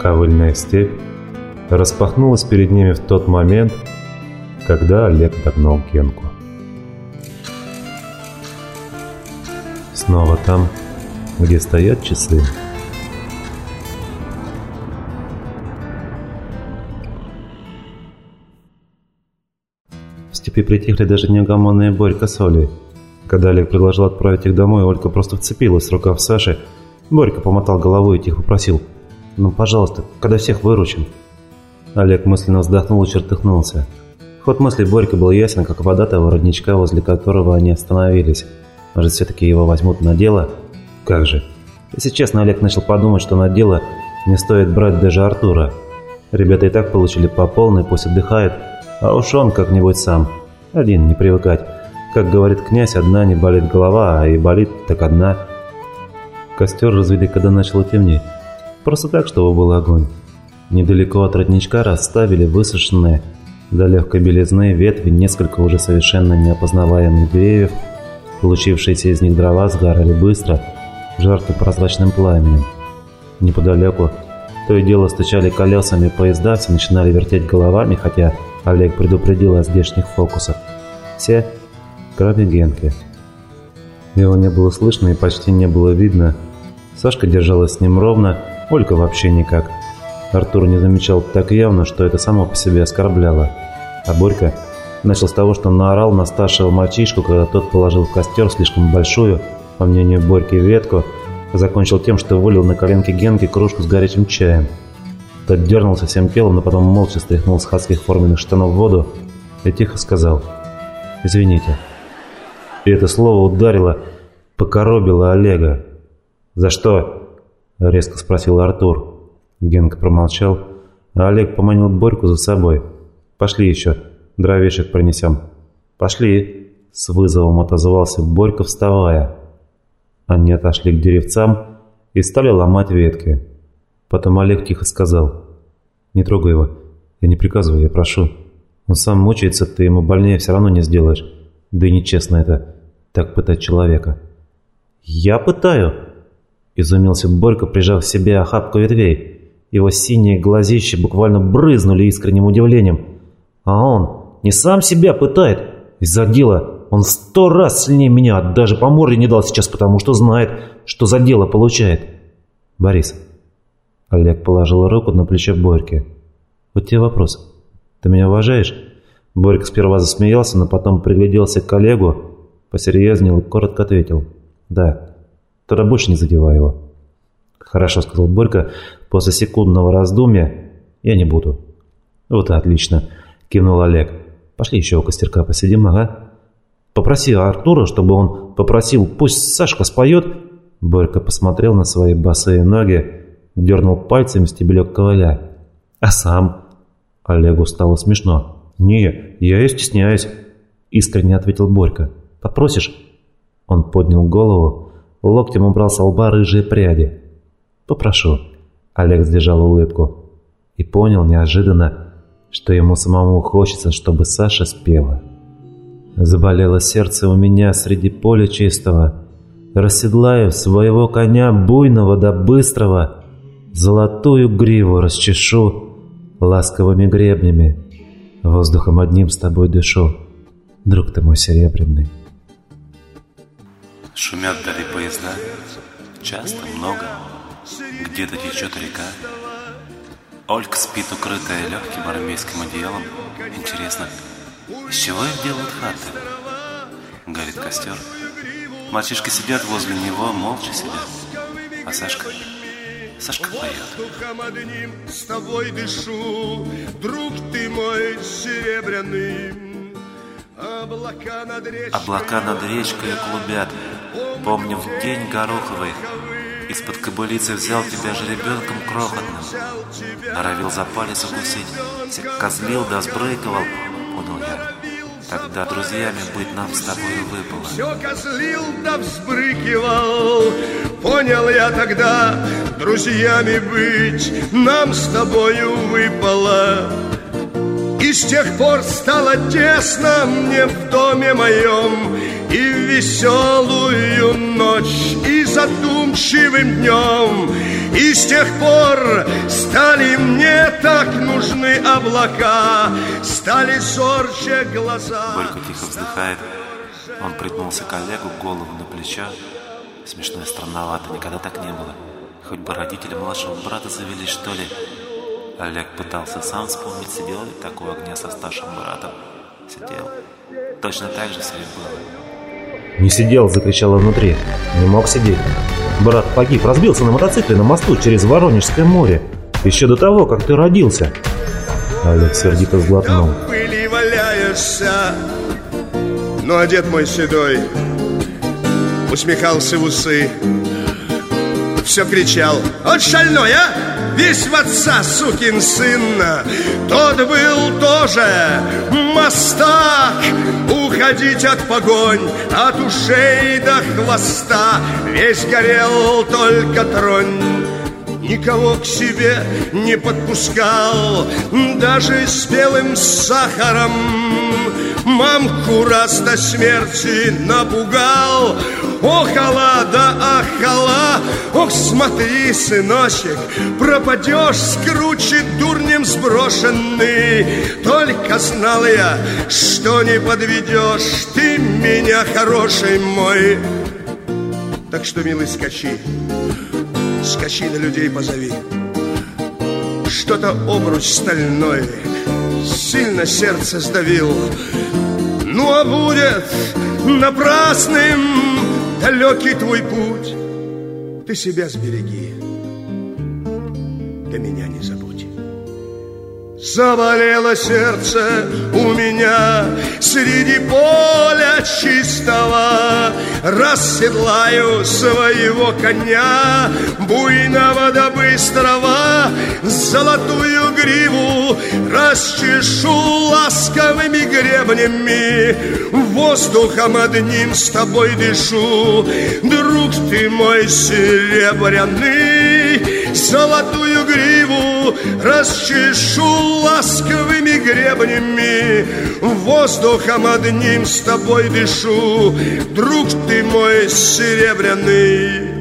Ковыльная степь распахнулась перед ними в тот момент, когда Олег догнал Генку. Снова там, где стоят часы. В степи притихли даже неугомонные Борька с Олей. Когда Олег предложил отправить их домой, Ольга просто вцепилась в рукав Саши. Борька помотал головой и тихо попросил «Ну, пожалуйста, когда всех выручим». Олег мысленно вздохнул и чертыхнулся. Ход мысли Борька был ясен, как вода того родничка, возле которого они остановились. Может, все-таки его возьмут на дело? Как же. Если честно, Олег начал подумать, что на дело не стоит брать даже Артура. Ребята и так получили по полной, пусть отдыхают, а уж он как-нибудь сам. Один, не привыкать. Как говорит князь, одна не болит голова, а и болит так одна. Костер развели, когда начало темнеть. Просто так, чтобы был огонь. Недалеко от родничка расставили высушенные до легкой белизны ветви несколько уже совершенно неопознаваемых деревьев. Получившиеся из них дрова сгорали быстро, жарко прозрачным пламенем. Неподалеку то и дело стучали колесами поезда, все начинали вертеть головами, хотя Олег предупредил о здешних фокусах. Все, кроме Генки. Его не было слышно и почти не было видно. Сашка держалась с ним ровно, Ольга вообще никак. Артур не замечал так явно, что это само по себе оскорбляло. А Борька начал с того, что наорал на старшего мальчишку, когда тот положил в костер слишком большую, по мнению Борьки, ветку, закончил тем, что вылил на коленки Генки кружку с горячим чаем. Тот дернулся всем телом, но потом молча стряхнул с хатских форменных штанов в воду и тихо сказал «Извините». И это слово ударило, покоробило Олега. «За что?» – резко спросил Артур. Генка промолчал, а Олег поманил Борьку за собой. «Пошли еще, дровишек принесем». «Пошли!» – с вызовом отозвался Борька, вставая. Они отошли к деревцам и стали ломать ветки. Потом Олег тихо сказал. «Не трогай его. Я не приказываю, я прошу. Он сам мучается, ты ему больнее все равно не сделаешь. Да и нечестно это, так пытать человека». «Я пытаю!» – изумился Борька, прижав к себе охапку ветвей. Его синие глазища буквально брызнули искренним удивлением. А он не сам себя пытает. Из-за дела он сто раз сильнее меня, даже по морде не дал сейчас, потому что знает, что за дело получает. Борис. Олег положил руку на плечо Борьки. Вот тебе вопрос. Ты меня уважаешь? Борька сперва засмеялся, но потом пригляделся к коллегу, посерьезнел и коротко ответил. Да. Тогда больше не задевай его. «Хорошо», — сказал Борька после секундного раздумья. «Я не буду». «Вот и отлично», — кивнул Олег. «Пошли еще у костерка посидим, ага». «Попроси Артура, чтобы он попросил, пусть Сашка споет». Борька посмотрел на свои босые ноги, дернул пальцами стебелек ковыля. «А сам?» Олегу стало смешно. «Не, я и стесняюсь», — искренне ответил Борька. «Попросишь?» Он поднял голову, локтем убрал с лба рыжие пряди. «Попрошу». Олег сдержал улыбку и понял неожиданно, что ему самому хочется, чтобы Саша спела. Заболело сердце у меня среди поля чистого, Расседлаю своего коня буйного да быстрого, Золотую гриву расчешу ласковыми гребнями, Воздухом одним с тобой дышу, друг ты мой серебряный. Шумят вдали поезда, часто много, где-то течет река. Олька спит, укрытая легким армейским одеялом. Интересно, из чего их делают хаты? Горит костер. Мальчишки сидят возле него, молча сидят. А Сашка... Сашка поет. одним с тобой дышу, друг ты мой серебряный. Облака над речкой, Облака над речкой клубят, помню в день гороховый, из-под кобылицы взял тебя же ребенком крохотным. Норовил за палец укусить, козлил да сбрыковал, понял я. Тогда друзьями быть нам с тобой выпало. Все козлил да взбрыкивал, понял я тогда, друзьями быть нам с тобою выпало. И с тех пор стало тесно мне в доме моем, И веселую ночь, и задумчивым днем, И с тех пор стали мне так нужны облака Стали зорче глаза. Горько тихо вздыхает. Он притнулся к Олегу, голову на плечо. Смешно и странновато, никогда так не было. Хоть бы родители младшего брата завелись, что ли. Олег пытался сам вспомнить, сидел ли так у огня со старшим братом. Сидел. Точно так же все и было «Не сидел!» – закричала внутри. «Не мог сидеть!» Брат погиб, разбился на мотоцикле на мосту через Воронежское море. Еще до того, как ты родился. Олег сердито сглотнул. Пыли валяешься, но одет мой седой Усмехался в усы Все кричал Вот шальной, а! Весь в отца, сукин сын. Тот был тоже мастак. Уходить от погонь От ушей до хвоста. Весь горел только тронь Никого к себе не подпускал Даже с белым сахаром. Мамку раз до смерти напугал. Охала да ахала. Ох, смотри, сыночек Пропадешь, скручит дурнем сброшенный. Только знал я, что не подведешь. Ты меня, хороший мой. Так что, милый, скачи Скачи на людей позови. Что-то обруч стальной Сильно сердце сдавил. Ну а будет напрасным далекий твой путь, ты себя сбереги, да меня не забудь. Заболело сердце у меня Среди поля чистого. Расседлаю своего коня Буйного да быстрого. Золотую гриву Расчешу ласковыми гребнями. Воздухом одним с тобой дышу. Друг ты мой серебряный Золотую гриву расчешу ласковыми гребнями. Воздухом одним с тобой дышу Друг ты мой серебряный